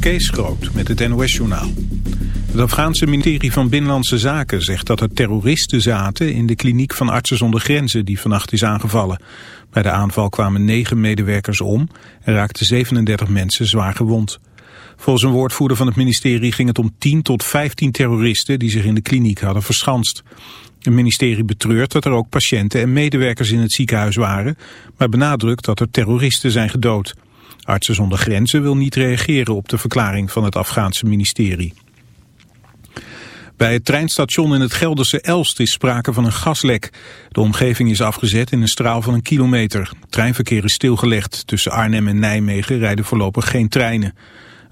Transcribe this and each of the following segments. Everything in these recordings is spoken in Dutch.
Kees Groot met het NOS-journaal. Het Afghaanse ministerie van Binnenlandse Zaken zegt dat er terroristen zaten... in de kliniek van Artsen zonder Grenzen die vannacht is aangevallen. Bij de aanval kwamen negen medewerkers om en raakten 37 mensen zwaar gewond. Volgens een woordvoerder van het ministerie ging het om 10 tot 15 terroristen... die zich in de kliniek hadden verschanst. Het ministerie betreurt dat er ook patiënten en medewerkers in het ziekenhuis waren... maar benadrukt dat er terroristen zijn gedood... Artsen zonder Grenzen wil niet reageren op de verklaring van het Afghaanse ministerie. Bij het treinstation in het Gelderse Elst is sprake van een gaslek. De omgeving is afgezet in een straal van een kilometer. Treinverkeer is stilgelegd. Tussen Arnhem en Nijmegen rijden voorlopig geen treinen.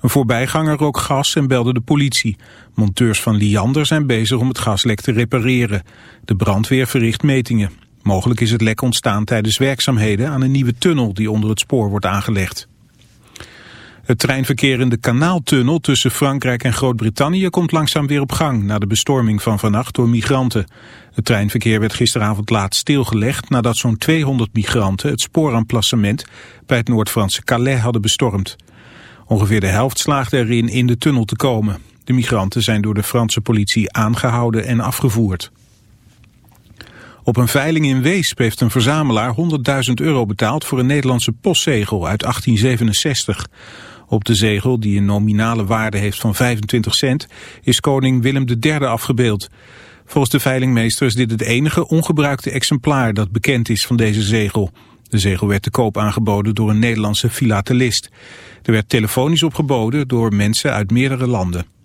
Een voorbijganger rook gas en belde de politie. Monteurs van Liander zijn bezig om het gaslek te repareren. De brandweer verricht metingen. Mogelijk is het lek ontstaan tijdens werkzaamheden aan een nieuwe tunnel die onder het spoor wordt aangelegd. Het treinverkeer in de kanaaltunnel tussen Frankrijk en Groot-Brittannië komt langzaam weer op gang na de bestorming van vannacht door migranten. Het treinverkeer werd gisteravond laat stilgelegd nadat zo'n 200 migranten het spooremplacement bij het Noord-Franse Calais hadden bestormd. Ongeveer de helft slaagde erin in de tunnel te komen. De migranten zijn door de Franse politie aangehouden en afgevoerd. Op een veiling in Weesp heeft een verzamelaar 100.000 euro betaald voor een Nederlandse postzegel uit 1867. Op de zegel, die een nominale waarde heeft van 25 cent, is koning Willem III afgebeeld. Volgens de veilingmeester is dit het enige ongebruikte exemplaar dat bekend is van deze zegel. De zegel werd te koop aangeboden door een Nederlandse filatelist. Er werd telefonisch opgeboden door mensen uit meerdere landen.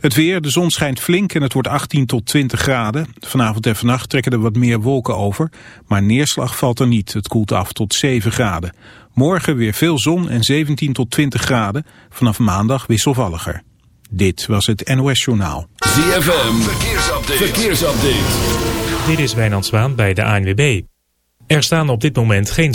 Het weer, de zon schijnt flink en het wordt 18 tot 20 graden. Vanavond en vannacht trekken er wat meer wolken over, maar neerslag valt er niet. Het koelt af tot 7 graden. Morgen weer veel zon en 17 tot 20 graden. Vanaf maandag wisselvalliger. Dit was het NOS Journaal. ZFM, verkeersupdate. verkeersupdate. Dit is Wijnand Zwaan bij de ANWB. Er staan op dit moment geen...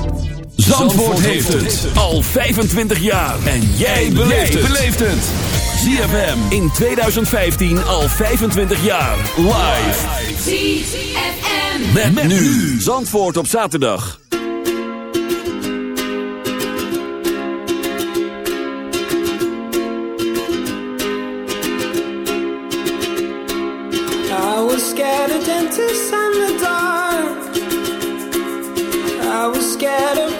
Zandvoort heeft het al 25 jaar. En jij beleeft het. ZFM in 2015 al 25 jaar. Live. ZFM. Met, met nu. Zandvoort op zaterdag. I was scared of dentists and the dark. I was scared of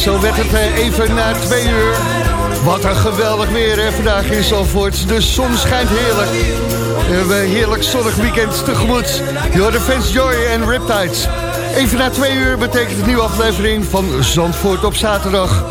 zo werd het eh, even na twee uur. Wat een geweldig weer hè, vandaag in Zandvoort. De zon schijnt heerlijk. We hebben een heerlijk zonnig weekend tegemoet. Je de Fans Joy en Riptides. Even na twee uur betekent het nieuwe aflevering van Zandvoort op zaterdag.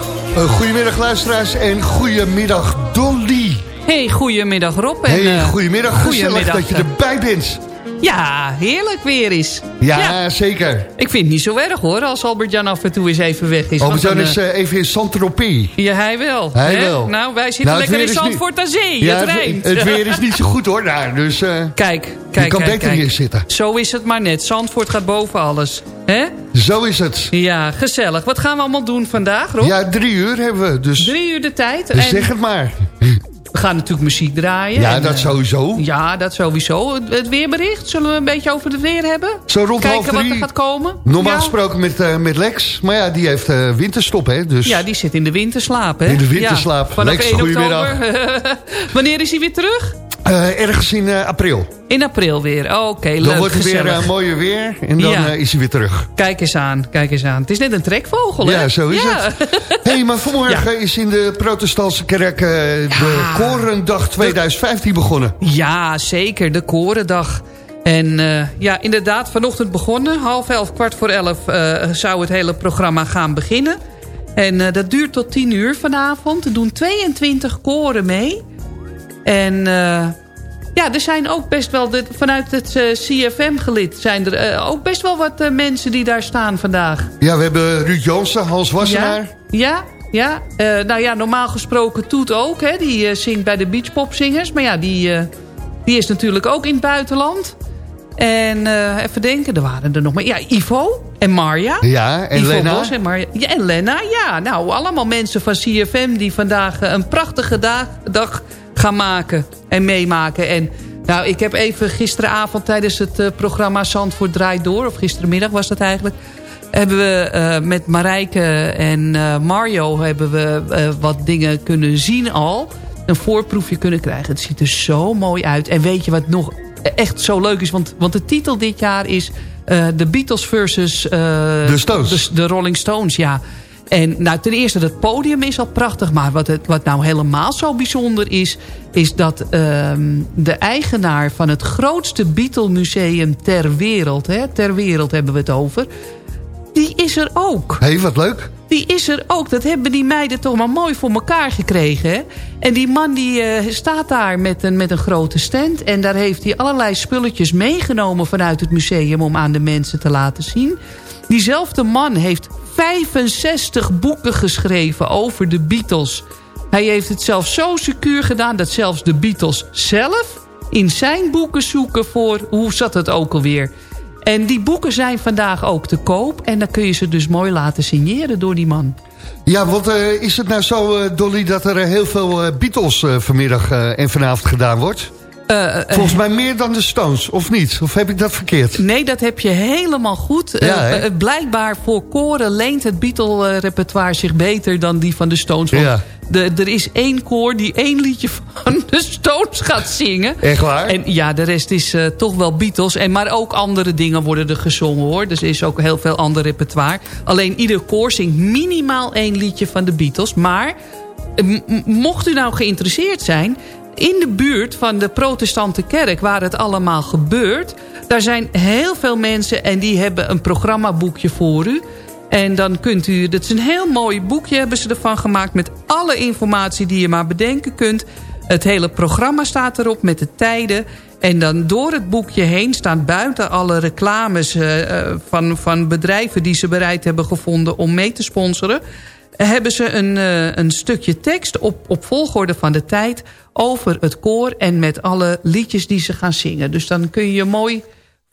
Goedemiddag luisteraars en goedemiddag Dolly. Hey, goedemiddag Rob. En, Hey, eh, goedemiddag. Gezellig goedemiddag. dat je erbij bent. Ja, heerlijk weer is. Ja, zeker. Ik vind het niet zo erg hoor, als Albert-Jan af en toe eens even weg is. Albert-Jan is eh, eh, even in Saint-Tropez. Ja, hij wel. Hij hè? wel. Nou, wij zitten Nou, lekker in niet- Zandvoort aan zee. Ja, het het, weer is niet zo goed hoor daar. Dus eh, Kijk, kijk, je kan kijk, beter kijk. hier zitten. Zo is het maar net. Zandvoort gaat boven alles. hè? Zo is het. Ja, gezellig. Wat gaan we allemaal doen vandaag, Rob? Ja, drie uur hebben we. Dus Drie uur de tijd. dus En zeg het maar. Gaan natuurlijk muziek draaien. Ja, En, dat eh, sowieso. Ja, dat sowieso. Het, weerbericht, zullen we een beetje over het weer hebben? Zo rond half Kijken wat drie. er gaat komen. Normaal ja. gesproken met, eh, met Lex. Maar ja, die heeft eh, winterstop, hè. Dus Ja, die zit in de winterslaap, hè? In de winterslaap. Ja, vanaf Lex, 1 goedemiddag. oktober. Wanneer is hij weer terug? Eh, ergens in eh, april. In april weer. Oh, Oké, Dan leuk, wordt het weer eh, mooier weer. En dan Ja. is hij weer terug. Kijk eens aan, kijk eens aan. Het is net een trekvogel, hè? Ja, zo is Ja. het. hey, maar vanmorgen is in de protestantse kerk de Korendag 2015 begonnen. Ja, zeker. De Korendag. En ja, inderdaad, vanochtend begonnen. Half elf, kwart voor elf zou het hele programma gaan beginnen. En dat duurt tot tien uur vanavond. Er doen 22 koren mee. En eh, ja, er zijn ook best wel... De, vanuit het eh, CFM-gelid zijn er eh, ook best wel wat mensen die daar staan vandaag. Ja, we hebben Ruud Jansen, Hans Wassenaar. Ja, ja. ja. Nou ja, normaal gesproken Toet ook. Hè. Die zingt bij de Beachpopzingers. Maar ja, die, die is natuurlijk ook in het buitenland. En even denken, er waren er nog meer. Ja, Ivo en Marja. Ja, en Ivo Lena. Bos en Marja. Ja, en Lena, ja. Nou, allemaal mensen van CFM die vandaag een prachtige dag, dag gaan maken en meemaken. En nou, ik heb even gisteravond tijdens het eh, programma Zandvoort Draait Door... of gisterenmiddag was dat eigenlijk... hebben we eh, met Marijke en eh, Mario hebben we wat dingen kunnen zien al. Een voorproefje kunnen krijgen. Het ziet er zo mooi uit. En weet je wat nog echt zo leuk is? Want, want de titel dit jaar is... The Beatles versus... De Stones. De, de Rolling Stones, ja. En nou, ten eerste, het podium is al prachtig. Maar wat, het, wat nou helemaal zo bijzonder is... is dat ehm, de eigenaar van het grootste Beatle museum ter wereld... Hè, ter wereld hebben we het over... die is er ook. Hé, hey, wat leuk. Die is er ook. Dat hebben die meiden toch maar mooi voor elkaar gekregen. Hè? En die man die eh, staat daar met een, met een grote stand. En daar heeft hij allerlei spulletjes meegenomen vanuit het museum... om aan de mensen te laten zien. Diezelfde man heeft 65 boeken geschreven over de Beatles. Hij heeft het zelfs zo secuur gedaan... dat zelfs de Beatles zelf in zijn boeken zoeken voor... hoe zat het ook alweer... En die boeken zijn vandaag ook te koop. En dan kun je ze dus mooi laten signeren door die man. Ja, want eh, is het nou zo, eh, Dolly, dat er heel veel eh, Beatles vanmiddag en vanavond gedaan wordt? Eh, eh, Volgens mij meer dan de Stones, of niet? Of heb ik dat verkeerd? Nee, dat heb je helemaal goed. Ja, Eh, eh, blijkbaar voor koren leent het Beatle-repertoire zich beter dan die van de Stones. Want Ja. de, er is één koor die één liedje van de Stones gaat zingen. Echt waar? En ja, de rest is eh, toch wel Beatles. En, maar ook andere dingen worden er gezongen hoor. Dus er is ook heel veel ander repertoire. Alleen ieder koor zingt minimaal één liedje van de Beatles. Maar eh, mocht u nou geïnteresseerd zijn... in de buurt van de protestante kerk waar het allemaal gebeurt... daar zijn heel veel mensen en die hebben een programmaboekje voor u... En dan kunt u, dat is een heel mooi boekje hebben ze ervan gemaakt... met alle informatie die je maar bedenken kunt. Het hele programma staat erop met de tijden. En dan door het boekje heen staan buiten alle reclames... eh, eh, van, van bedrijven die ze bereid hebben gevonden om mee te sponsoren... hebben ze een, eh, een stukje tekst op, op volgorde van de tijd... over het koor en met alle liedjes die ze gaan zingen. Dus dan kun je je mooi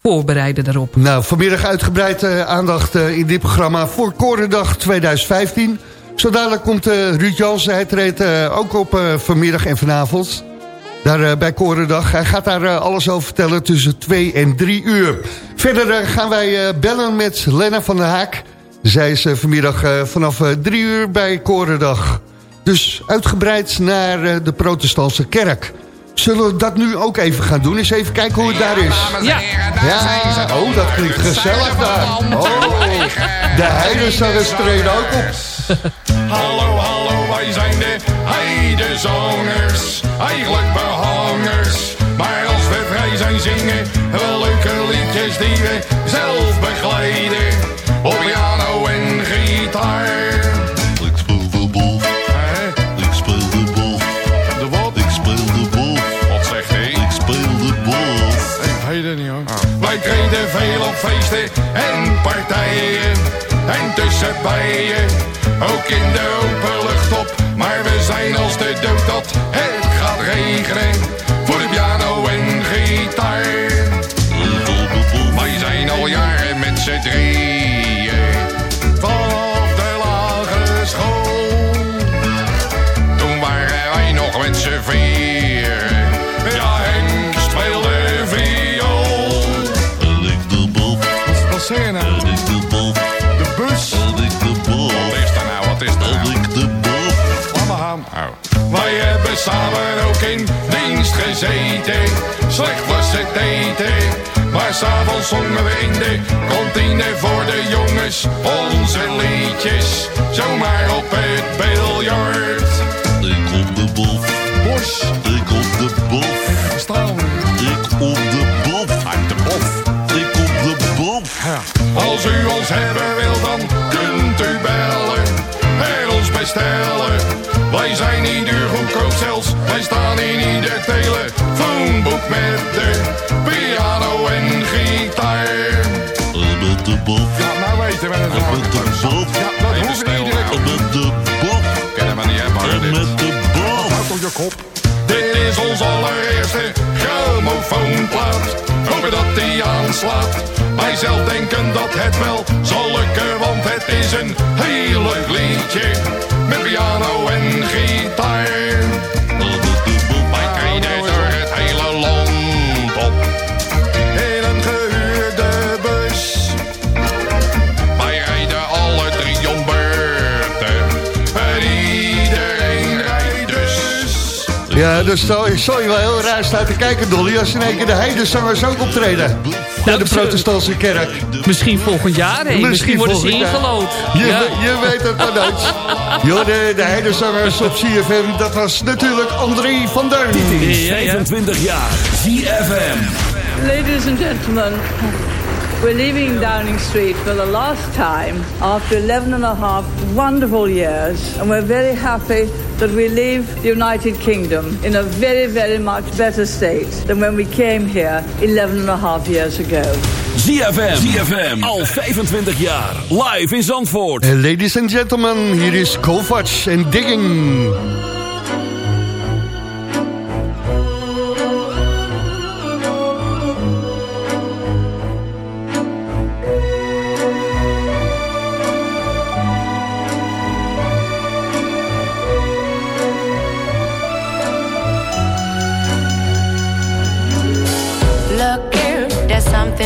voorbereiden daarop. Nou, vanmiddag uitgebreid eh, aandacht eh, in dit programma voor Korendag 2015. Zo dadelijk komt eh, Ruud Jansen, hij treedt ook op vanmiddag en vanavond. Daar bij Korendag. Hij gaat daar alles over vertellen tussen 2 en 3 uur. Verder gaan wij bellen met Lena van der Haak. Zij is eh, vanmiddag eh, vanaf 3 uur bij Korendag. Dus uitgebreid naar eh, de protestantse kerk. Zullen we dat nu ook even gaan doen? Eens even kijken hoe het daar is. Ja. Ja, oh, dat klinkt gezellig daar. Oh, de heidezangers treden ook op. Hallo, hallo, wij zijn de heidezangers. Eigenlijk behangers. Maar als we vrij zijn zingen we leuke liedjes die we zelf begeleiden. Feesten en partijen. En tussen bijen, ook in de open lucht op. Maar we zijn als de dood dat het gaat regenen. Voor de piano en gitaar. Wij zijn al jaren met z'n drieën. Wij hebben samen ook in dienst gezeten. Slecht was het eten. Maar s'avonds zongen we in de kantine voor de jongens onze liedjes. Zomaar op het biljart. Ik op de boef, Bos, ik op de boef, staan. ik op de boef, Uit de bof. ik op de boef. Als u ons hebben wil, dan kunt u bellen en ons bestellen. Wij zijn niet duur goedkoop zelfs, wij staan in ieder telefoonboek met de piano en gitaar. Met de boef, Ja, nou weten we het met de boef, Ja, dat hoeft niet iedere met de boef, Kennen we niet hebben, met de boef. Houd op je kop. Dit is ons allereerste grammofoonplaat. Dat die aanslaat. Wij zelf denken dat het wel zal lukken, want het is een heel leuk liedje. Met piano en gitaar. Ja, dus zou zal je wel heel raar staan te kijken, Dolly... als in één keer de heidezangers ook optreden. Naar de protestantse kerk. Misschien volgend jaar. hè? Misschien Misschien, worden ze volgend jaar. ingelood. Je, Ja. je weet het maar nooit. Joh, de, de heidezangers op CFM, dat was natuurlijk André van Duin. Ja, ja. 25 jaar. ZFM. Ladies and gentlemen, we're leaving Downing Street for the last time after 11 and a half wonderful years, and we're very happy that we leave the United Kingdom in a very, very much better state than when we came here 11 and a half years ago. ZFM. ZFM. Al 25 jaar. Live in Zandvoort. Ladies and gentlemen, hier is Kovacs en Digging.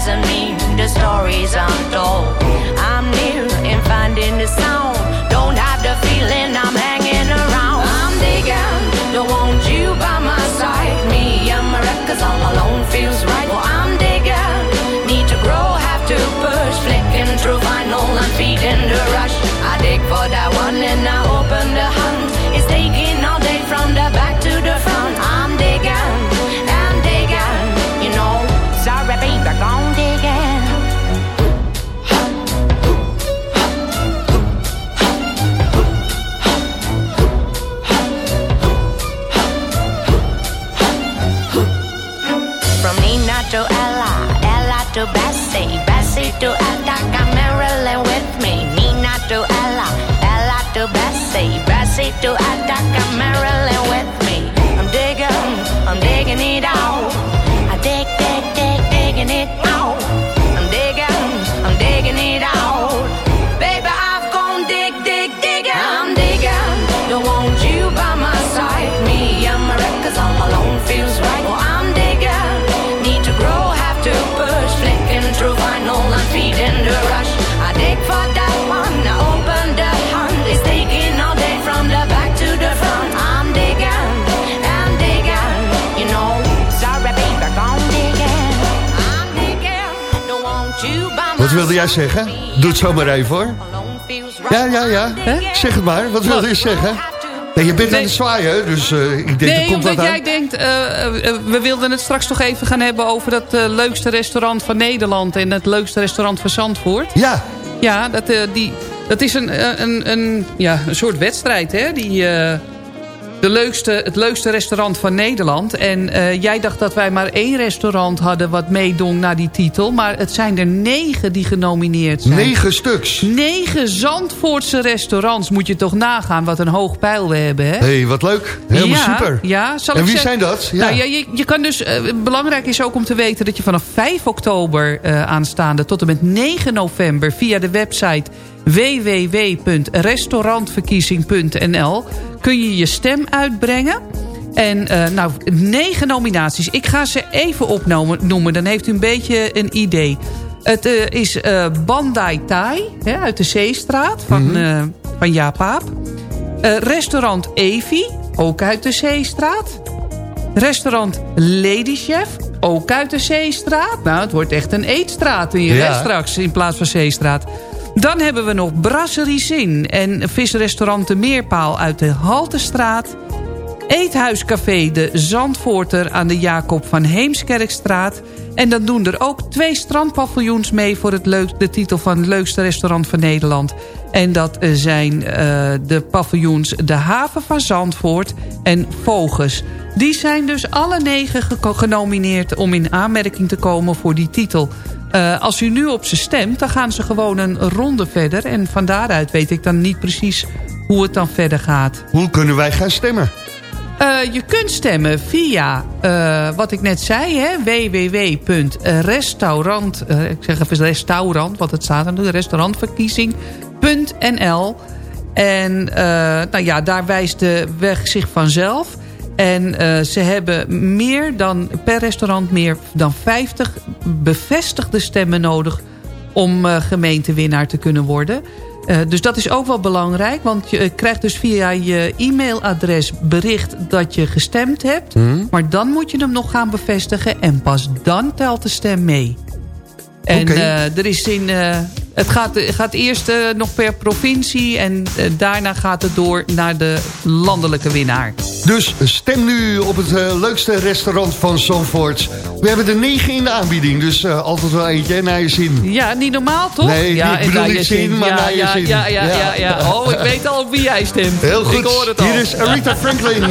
doesn't mean the stories I'm told. I'm near in finding the sound. Don't have the feeling I'm having. To attack a Marilyn with wilde jij zeggen? Doe het zo maar even hoor. Ja, ja, ja. Zeg het maar. Wat wilde je zeggen? Nee, je bent aan het zwaaien, dus eh, ik denk er Nee, komt wat aan. jij denkt... eh, eh, we wilden het straks toch even gaan hebben... over dat leukste restaurant van Nederland... en het leukste restaurant van Zandvoort. Ja. Ja, dat, die, dat is een, een, een, ja, een soort wedstrijd, hè? Die, de leukste, het leukste restaurant van Nederland. En eh, jij dacht dat wij maar één restaurant hadden... wat meedong naar die titel. Maar het zijn er negen die genomineerd zijn. Negen stuks. Negen Zandvoortse restaurants. Moet je toch nagaan wat een hoog pijl we hebben, hè? Hé, hey, wat leuk. Helemaal ja, super. Ja, zal en wie zeggen- zijn dat? Ja. Nou, ja, je, je kan dus, eh, belangrijk is ook om te weten dat je vanaf 5 oktober eh, aanstaande tot en met 9 november via de website www.restaurantverkiezing.nl kun je je stem uitbrengen. En eh, nou, negen nominaties. Ik ga ze even opnoemen, dan heeft u een beetje een idee. Het eh, is eh, Bandai Thai hè, uit de Zeestraat van, eh, van Jaap restaurant Evi, ook uit de Zeestraat. Restaurant Lady Chef, ook uit de Zeestraat. Nou, het wordt echt een eetstraat Ja. hè, straks in plaats van Zeestraat. Dan hebben we nog Brasserie Zin en visrestaurant De Meerpaal uit de Haltestraat. Eethuiscafé De Zandvoorter aan de Jacob van Heemskerkstraat. En dan doen er ook twee strandpaviljoens mee... voor het leuk, de titel van leukste restaurant van Nederland. En dat eh, zijn eh, de paviljoens De Haven van Zandvoort en Voges. Die zijn dus alle negen genomineerd... om in aanmerking te komen voor die titel. Eh, als u nu op ze stemt, dan gaan ze gewoon een ronde verder. En van daaruit weet ik dan niet precies hoe het dan verder gaat. Hoe kunnen wij gaan stemmen? Eh, je kunt stemmen via, eh, wat ik net zei, hè, www.restaurant... ik zeg even restaurant, want het staat er nu, restaurantverkiezing.nl. En nou ja, daar wijst de weg zich vanzelf. En eh, ze hebben meer dan, per restaurant meer dan 50 bevestigde stemmen nodig... om eh, gemeentewinnaar te kunnen worden... Eh, dus dat is ook wel belangrijk, want je krijgt dus via je e-mailadres bericht dat je gestemd hebt. Maar dan moet je hem nog gaan bevestigen en pas dan telt de stem mee. En eh, er is in, eh, het gaat, gaat eerst eh, nog per provincie en daarna gaat het door naar de landelijke winnaar. Dus stem nu op het leukste restaurant van Zandvoort. We hebben er negen in de aanbieding, dus altijd wel eentje hè, naar je zin. Ja, niet normaal toch? Nee, ja, ik bedoel niet je zin, maar ja, naar je ja, zin. Ja, ja, ja, Ja. ja. Oh, ik weet al op wie jij stemt. Heel goed. Ik hoor het al. Hier is Aretha Franklin.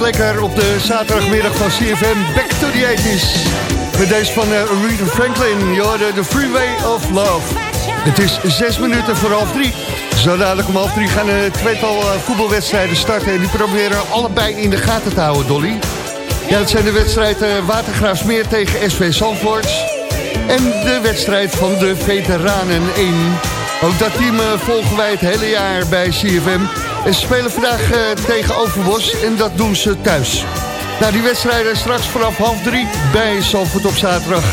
Lekker op de zaterdagmiddag van CFM Back to the 80s. Met deze van eh, Aretha Franklin. Je de Freeway of Love. Het is zes minuten voor half drie. Zo dadelijk om half drie gaan een tweetal eh, voetbalwedstrijden starten. En die proberen allebei in de gaten te houden, Dolly. Ja, dat zijn de wedstrijden Watergraafsmeer tegen SV Zandvoort. En de wedstrijd van de Veteranen 1. Ook dat team eh, volgen wij het hele jaar bij CFM. En ze spelen vandaag eh, tegen Overbos en dat doen ze thuis. Nou, die wedstrijden straks vanaf half drie bij Zandvoort op zaterdag.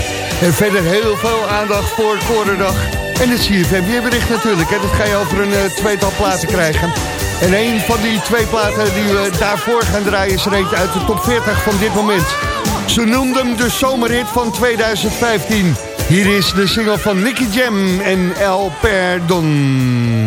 En verder heel veel aandacht voor Korendag. En het CFM weerbericht natuurlijk. Hè. Dat ga je over een eh, tweetal platen krijgen. En een van die twee platen die we daarvoor gaan draaien... is er uit de top 40 van dit moment. Ze noemden hem de zomerhit van 2015. Hier is de single van Nicky Jam en El Perdon.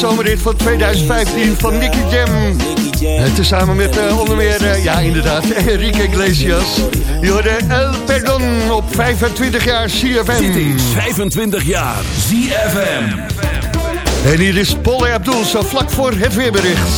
zomerrit van 2015 van Nicky Jam. Tezamen met eh, onder meer, eh, ja inderdaad, Enrique Iglesias. Jorden, El Perdon op 25 jaar CFM. 25 jaar CFM. En hier is Paul Abdul, zo vlak voor het weerbericht.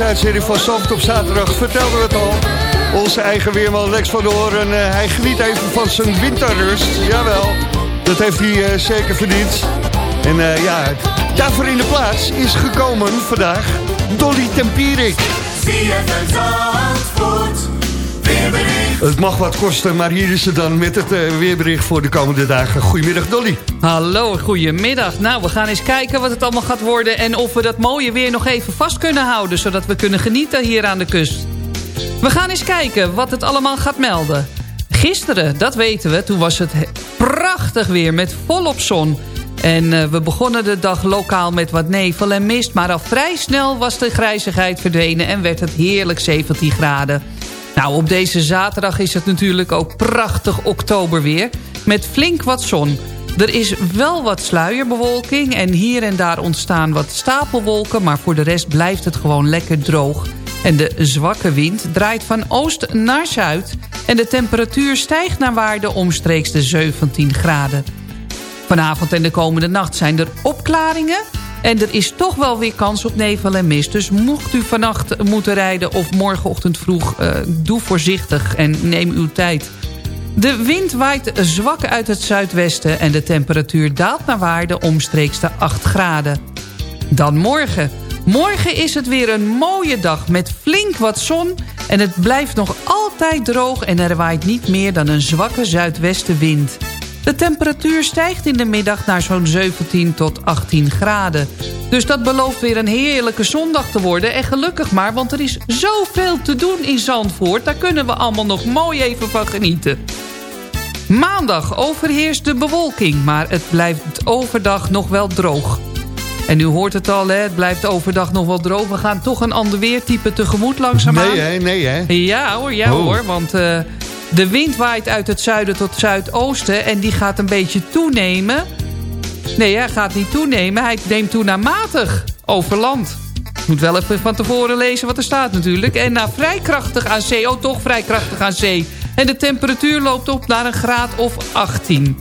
Uitzending van Zand op zaterdag vertelden we het al. Onze eigen weerman Lex van der eh, hij geniet even van zijn winterrust. Jawel, dat heeft hij eh, zeker verdiend. En eh, ja, daarvoor in de plaats is gekomen vandaag Dolly Tempierik. Het mag wat kosten, maar hier is ze dan met het eh, weerbericht voor de komende dagen. Goedemiddag Dolly. Hallo, goedemiddag. Nou, we gaan eens kijken wat het allemaal gaat worden... en of we dat mooie weer nog even vast kunnen houden... zodat we kunnen genieten hier aan de kust. We gaan eens kijken wat het allemaal gaat melden. Gisteren, dat weten we, toen was het prachtig weer met volop zon... En eh, we begonnen de dag lokaal met wat nevel en mist... maar al vrij snel was de grijzigheid verdwenen en werd het heerlijk 17 graden. Nou, op deze zaterdag is het natuurlijk ook prachtig oktoberweer... met flink wat zon. Er is wel wat sluierbewolking en hier en daar ontstaan wat stapelwolken... maar voor de rest blijft het gewoon lekker droog. En de zwakke wind draait van oost naar zuid... en de temperatuur stijgt naar waarde omstreeks de 17 graden. Vanavond en de komende nacht zijn er opklaringen... en er is toch wel weer kans op nevel en mist. Dus mocht u vannacht moeten rijden of morgenochtend vroeg... eh, doe voorzichtig en neem uw tijd... De wind waait zwak uit het zuidwesten en de temperatuur daalt naar waarde omstreeks de 8 graden. Dan morgen. Morgen is het weer een mooie dag met flink wat zon... en het blijft nog altijd droog en er waait niet meer dan een zwakke zuidwestenwind. De temperatuur stijgt in de middag naar zo'n 17 tot 18 graden. Dus dat belooft weer een heerlijke zondag te worden. En gelukkig maar, want er is zoveel te doen in Zandvoort. Daar kunnen we allemaal nog mooi even van genieten. Maandag overheerst de bewolking, maar het blijft overdag nog wel droog. En u hoort het al, hè, het blijft overdag nog wel droog. We gaan toch een ander weertype tegemoet langzaamaan. Nee, hè? Nee, hè? Ja hoor, ja Oh. hoor, want eh, de wind waait uit het zuiden tot zuidoosten... en die gaat een beetje toenemen. Nee, hij gaat niet toenemen, hij neemt toe naar matig over land. Moet wel even van tevoren lezen wat er staat natuurlijk. En naar vrij krachtig aan zee, oh toch vrij krachtig aan zee. En de temperatuur loopt op naar een graad of 18.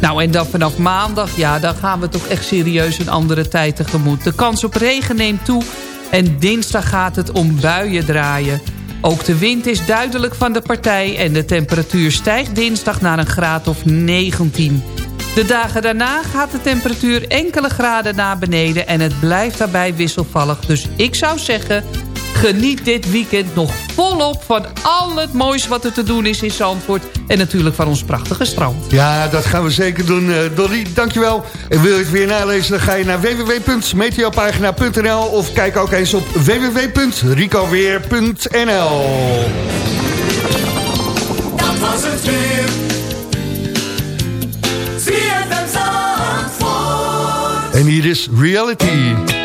Nou, en dan vanaf maandag, ja, dan gaan we toch echt serieus een andere tijd tegemoet. De kans op regen neemt toe en dinsdag gaat het om buien draaien. Ook de wind is duidelijk van de partij en de temperatuur stijgt dinsdag naar een graad of 19. De dagen daarna gaat de temperatuur enkele graden naar beneden en het blijft daarbij wisselvallig. Dus ik zou zeggen, geniet dit weekend nog volop van al het moois wat er te doen is in Zandvoort. En natuurlijk van ons prachtige strand. Ja, dat gaan we zeker doen, eh, Dolly. Dankjewel. En wil je het weer nalezen, dan ga je naar www.meteopagina.nl of kijk ook eens op www.ricoweer.nl Dat was het weer. Zandvoort. En hier is Reality.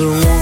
me feel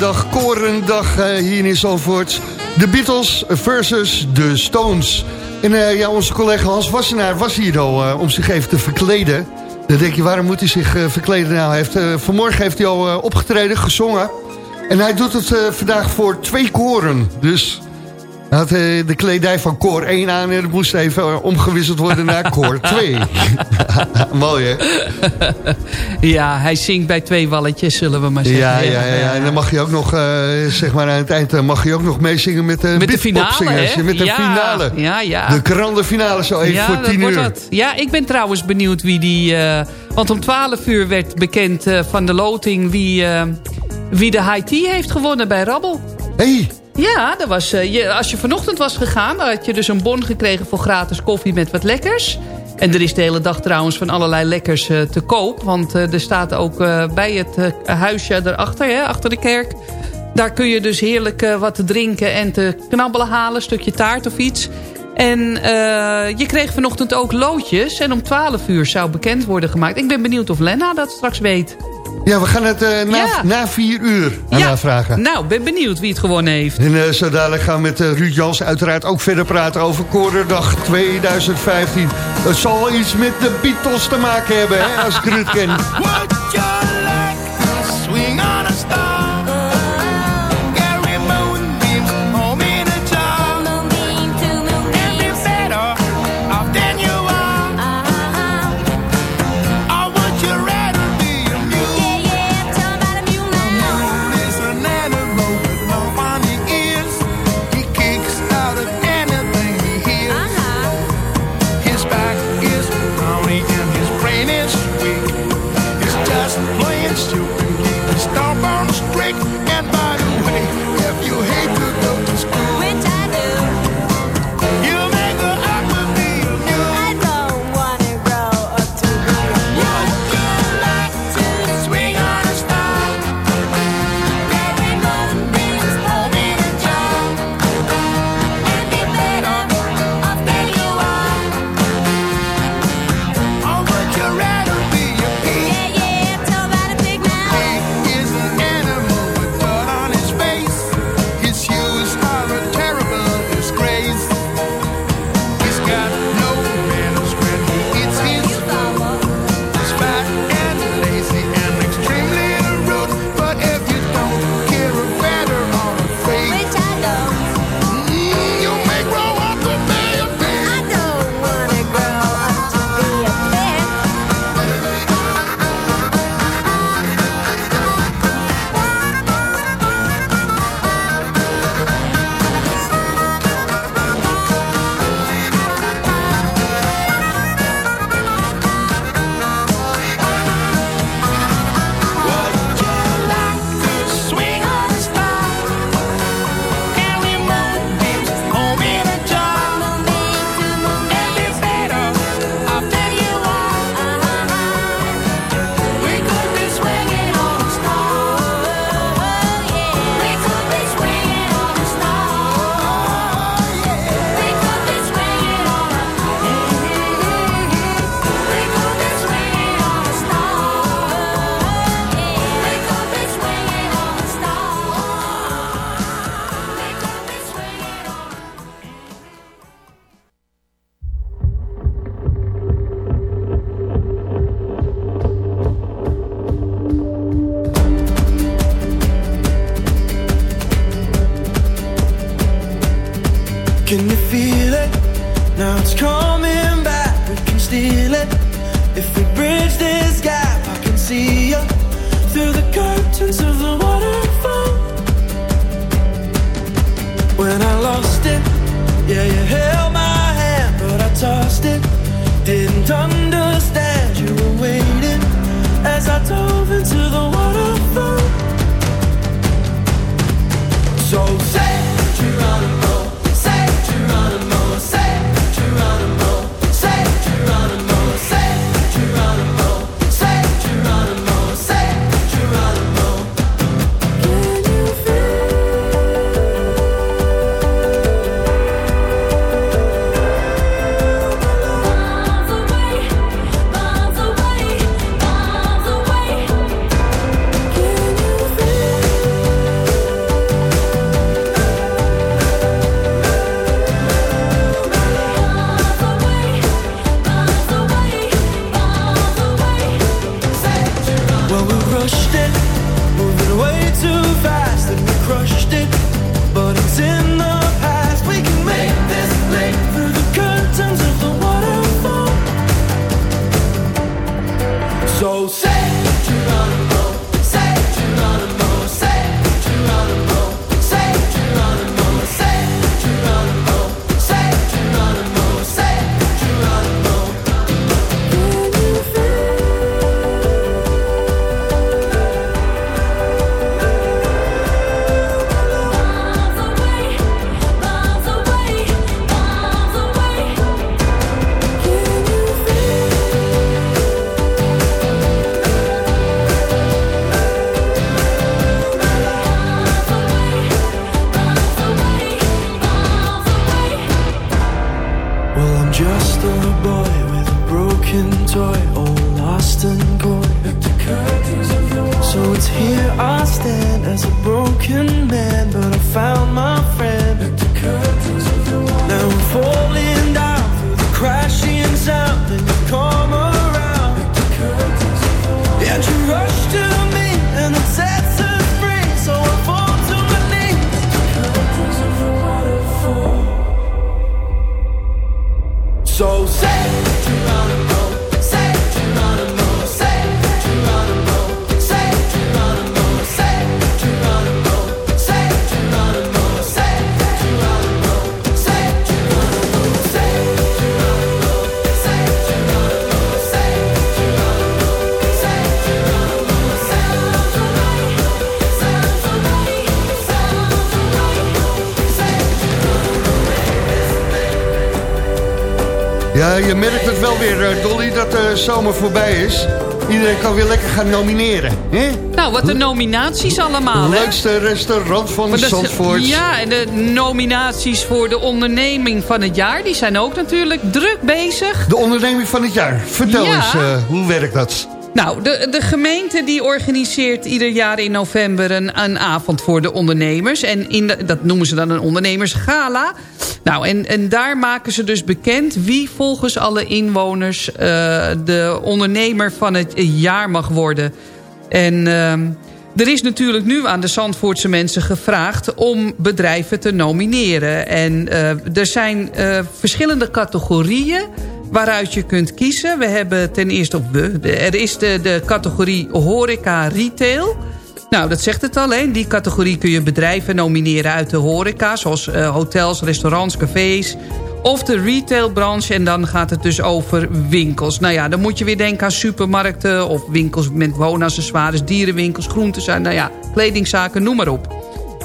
dag korendag eh, hier in Zandvoort. De Beatles versus de Stones. En eh, ja, onze collega Hans Wassenaar was hier al eh, om zich even te verkleden. Dan denk je, waarom moet hij zich verkleden? Nou, hij heeft, vanmorgen heeft hij al opgetreden, gezongen. En hij doet het vandaag voor twee koren. Dus had eh, de kledij van koor 1 aan... en het moest even eh, omgewisseld worden naar koor 2. Mooi, hè? Ja, hij zingt bij twee walletjes, zullen we maar zeggen. Ja, ja, ja, ja. En dan mag je ook nog, eh, zeg maar aan het eind... mag je ook nog meezingen met de Met de finale, hè? Met de Ja, finale. ja, ja. De grande finale zo even ja, voor dat 10 wordt uur. Ja, ik ben trouwens benieuwd wie die... want om 12 uur werd bekend van de loting wie, wie de high tea heeft gewonnen bij Rabbel. Hey. Ja, dat was, eh, je, als je vanochtend was gegaan... dan had je dus een bon gekregen voor gratis koffie met wat lekkers. En er is de hele dag trouwens van allerlei lekkers eh, te koop. Want eh, er staat ook bij het huisje erachter, hè, achter de kerk... Daar kun je dus heerlijk wat te drinken en te knabbelen halen. Een stukje taart of iets. En je kreeg vanochtend ook loodjes. En om 12 uur zou bekend worden gemaakt. Ik ben benieuwd of Lena dat straks weet. Ja, we gaan het eh, na, Ja. na 4 uur aan Ja. haar vragen. Nou, ben benieuwd wie het gewonnen heeft. En uh, zo dadelijk gaan we met uh, Ruud Jans uiteraard ook verder praten over Korendag 2015. Het zal iets met de Beatles te maken hebben, hè, als ik Ruud ken. Je merkt het wel weer, eh, Dolly, dat de zomer voorbij is. Iedereen kan weer lekker gaan nomineren. Hè? Nou, wat de nominaties allemaal, hè? Leukste restaurant van Zandvoort. Ja, en de nominaties voor de onderneming van het jaar... die zijn ook natuurlijk druk bezig. De onderneming van het jaar. Vertel Ja. eens, eh, hoe werkt dat? Nou, de, de gemeente die organiseert ieder jaar in november een, een avond voor de ondernemers. En in dat noemen ze dan een ondernemersgala. Nou, en, en daar maken ze dus bekend wie volgens alle inwoners eh, de ondernemer van het jaar mag worden. En ehm, er is natuurlijk nu aan de Zandvoortse mensen gevraagd om bedrijven te nomineren. En eh, er zijn eh, verschillende categorieën waaruit je kunt kiezen. We hebben ten eerste, de- er is de, de categorie horeca retail. Nou, dat zegt het al. In die categorie kun je bedrijven nomineren uit de horeca... zoals eh, hotels, restaurants, cafés... of de retailbranche. En dan gaat het dus over winkels. Nou ja, dan moet je weer denken aan supermarkten... of winkels met woonaccessoires, dierenwinkels, groenten... nou ja, kledingzaken, noem maar op.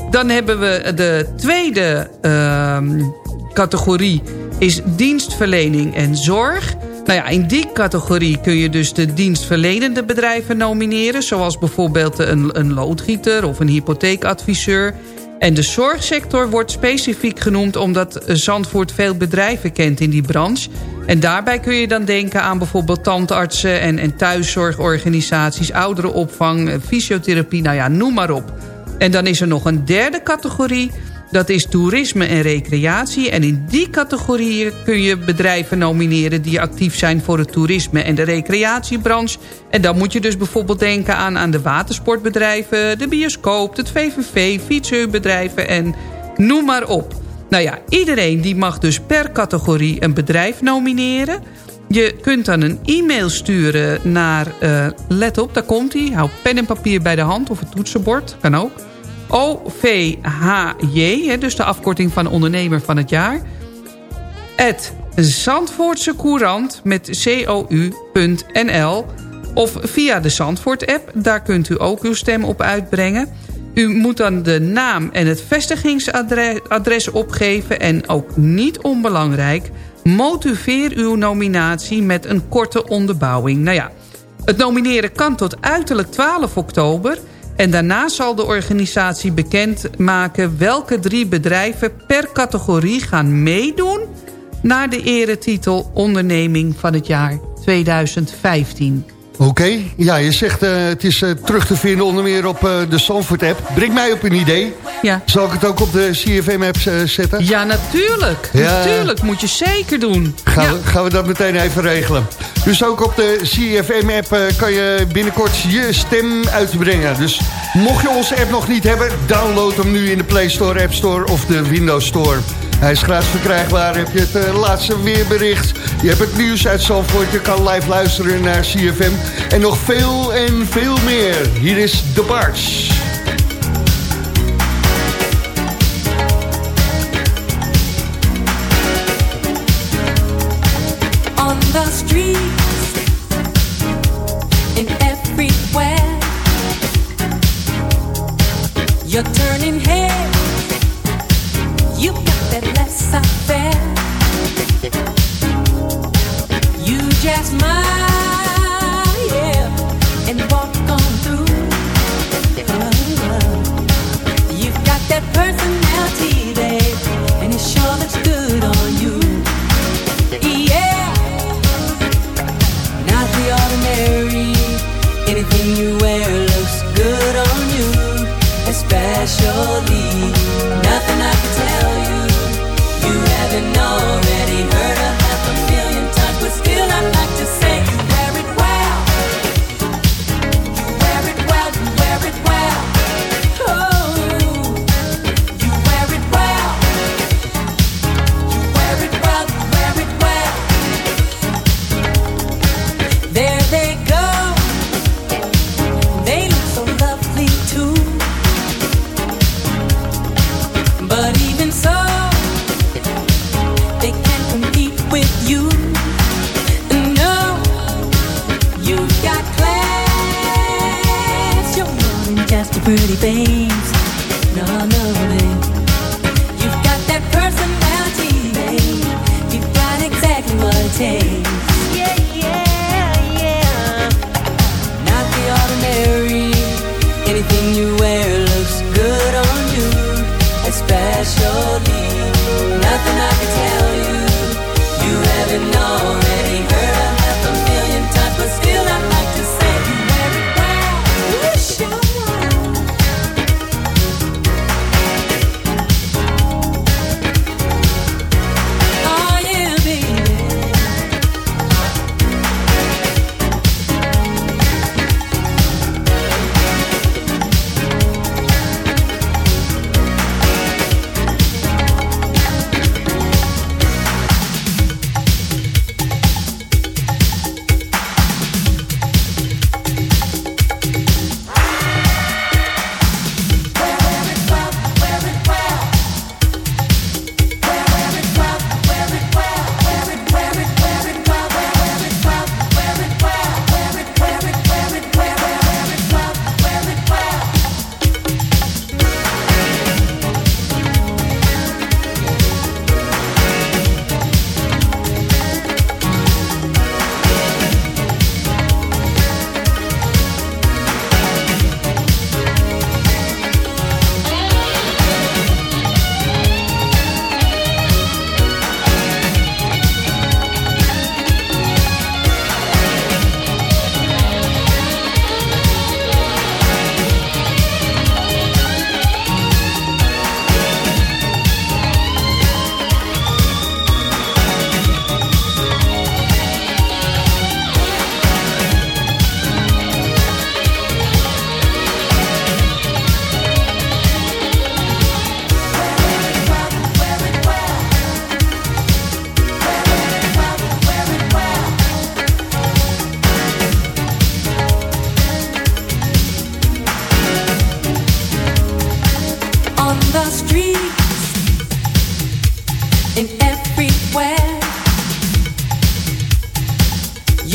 Dan hebben we de tweede ehm, categorie is dienstverlening en zorg. Nou ja, in die categorie kun je dus de dienstverlenende bedrijven nomineren... zoals bijvoorbeeld een, een loodgieter of een hypotheekadviseur. En de zorgsector wordt specifiek genoemd... omdat Zandvoort veel bedrijven kent in die branche. En daarbij kun je dan denken aan bijvoorbeeld tandartsen... en, en thuiszorgorganisaties, ouderenopvang, eh, fysiotherapie, nou ja, noem maar op. En dan is er nog een derde categorie... Dat is toerisme en recreatie. En in die categorieën kun je bedrijven nomineren... die actief zijn voor het toerisme en de recreatiebranche. En dan moet je dus bijvoorbeeld denken aan, aan de watersportbedrijven... de bioscoop, het VVV, fietsenbedrijven en noem maar op. Nou ja, iedereen die mag dus per categorie een bedrijf nomineren... Je kunt dan een e-mail sturen naar, eh, let op, daar komt hij. Hou pen en papier bij de hand of het toetsenbord, kan ook. OVHJ, dus de afkorting van ondernemer van het jaar. Het Zandvoortse Courant met cu.nl. Of via de Zandvoort-app, daar kunt u ook uw stem op uitbrengen. U moet dan de naam en het vestigingsadres opgeven. En ook niet onbelangrijk, motiveer uw nominatie met een korte onderbouwing. Nou ja, het nomineren kan tot uiterlijk 12 oktober... En daarna zal de organisatie bekendmaken welke drie bedrijven per categorie gaan meedoen... naar de eretitel Onderneming van het jaar 2015. Oké, ja, je zegt eh, het is eh, terug te vinden onder meer op eh, de Sanford-app. Breng mij op een idee. Ja. Zal ik het ook op de CFM-app zetten? Ja, natuurlijk. Ja. Natuurlijk, moet je zeker doen. Gaan, ja. we, gaan we dat meteen even regelen. Dus ook op de CFM-app kan je binnenkort je stem uitbrengen. Dus mocht je onze app nog niet hebben, download hem nu in de Play Store, App Store of de Windows Store. Hij is gratis verkrijgbaar. Heb je het eh, laatste weerbericht. Je hebt het nieuws uit Zandvoort. Je kan live luisteren naar CFM. En nog veel en veel meer. Hier is The Barts.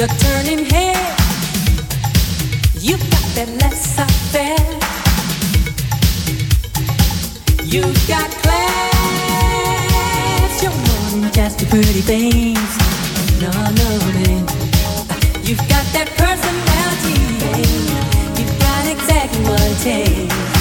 You're turning heads. You've got that laissez-faire. You've got class. You're more than just a pretty face. No, no, babe. You've got that personality. You've got exactly what it takes.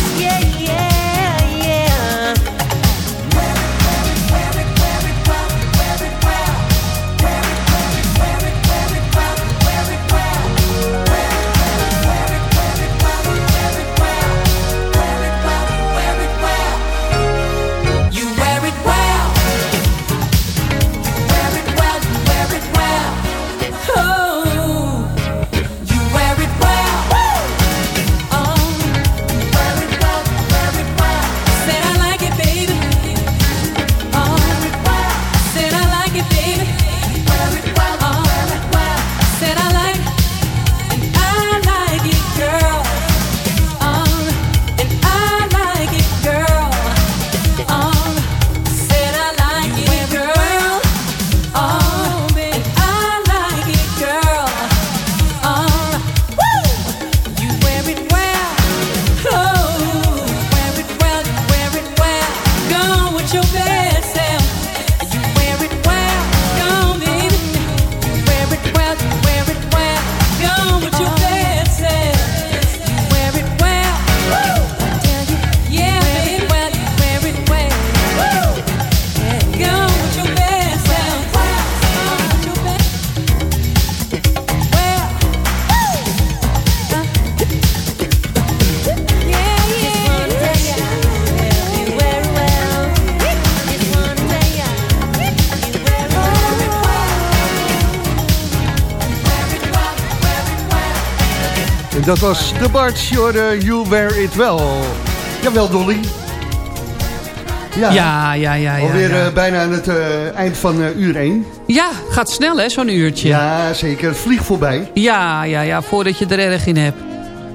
Dat was de Bart, Your You Wear It Well. Jawel, Dolly. Ja, ja, ja. ja, Alweer ja. eh, bijna aan het eh, eind van eh, uur 1. Ja, gaat snel hè, zo'n uurtje. Ja, zeker. Het vliegt voorbij. Ja, ja, ja, voordat je er erg in hebt.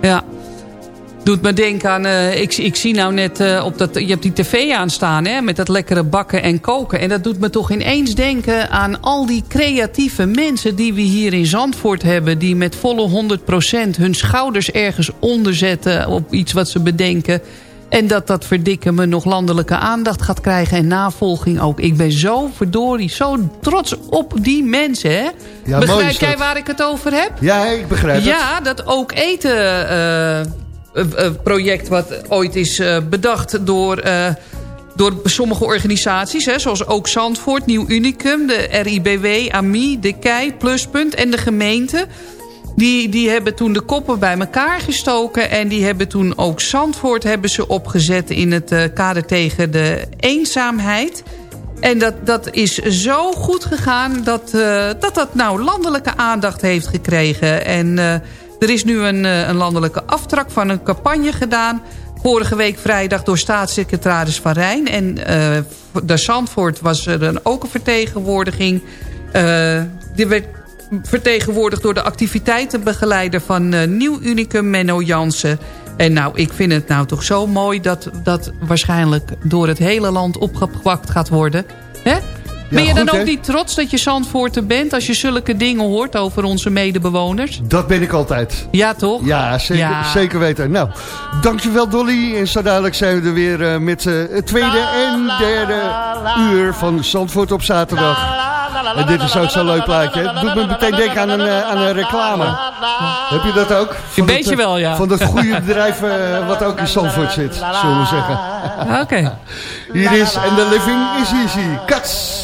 Ja. Doet me denken aan, eh, ik, ik zie nou net eh, op dat, je hebt die tv aanstaan hè, met dat lekkere bakken en koken. En dat doet me toch ineens denken aan al die creatieve mensen die we hier in Zandvoort hebben. Die met volle 100% hun schouders ergens onderzetten op iets wat ze bedenken. En dat dat verdikken me nog landelijke aandacht gaat krijgen en navolging ook. Ik ben zo verdorie, zo trots op die mensen. Hè? Ja, Begrijp jij waar ik het over heb? Ja, ik begrijp het. Ja, dat ook eten eh, project wat ooit is eh, bedacht door, eh, door sommige organisaties. Hè, zoals ook Zandvoort, Nieuw Unicum, de RIBW, AMI, de KEI, Pluspunt en de gemeente. Die, die hebben toen de koppen bij elkaar gestoken. En die hebben toen ook Zandvoort hebben ze opgezet in het eh, kader tegen de eenzaamheid. En dat, dat is zo goed gegaan dat, eh, dat dat nou landelijke aandacht heeft gekregen. En eh, er is nu een, eh, een landelijke aftrek van een campagne gedaan. Vorige week vrijdag door staatssecretaris Van Rijn. En eh de Zandvoort was er een, ook een vertegenwoordiging. Eh, die werd vertegenwoordigd door de activiteitenbegeleider van eh, Nieuw Unicum, Menno Jansen. En nou, ik vind het nou toch zo mooi dat dat waarschijnlijk door het hele land opgepakt gaat worden. Hè? Ben je goed, dan ook hè? niet trots dat je Zandvoorter bent als je zulke dingen hoort over onze medebewoners? Dat ben ik altijd. Ja, toch? Ja, zeker, Ja. zeker weten. Nou, dankjewel Dolly. En zo dadelijk zijn we er weer eh, met eh, het tweede en derde uur van Zandvoort op zaterdag. En dit is ook zo'n leuk plaatje. Het doet me meteen denken aan een, aan een reclame. Heb je dat ook? Van Een beetje eh, wel, ja. Van dat goede bedrijf eh, wat ook in Zandvoort zit, zullen we zeggen. Oké. Hier is And the Living is Easy. Cuts!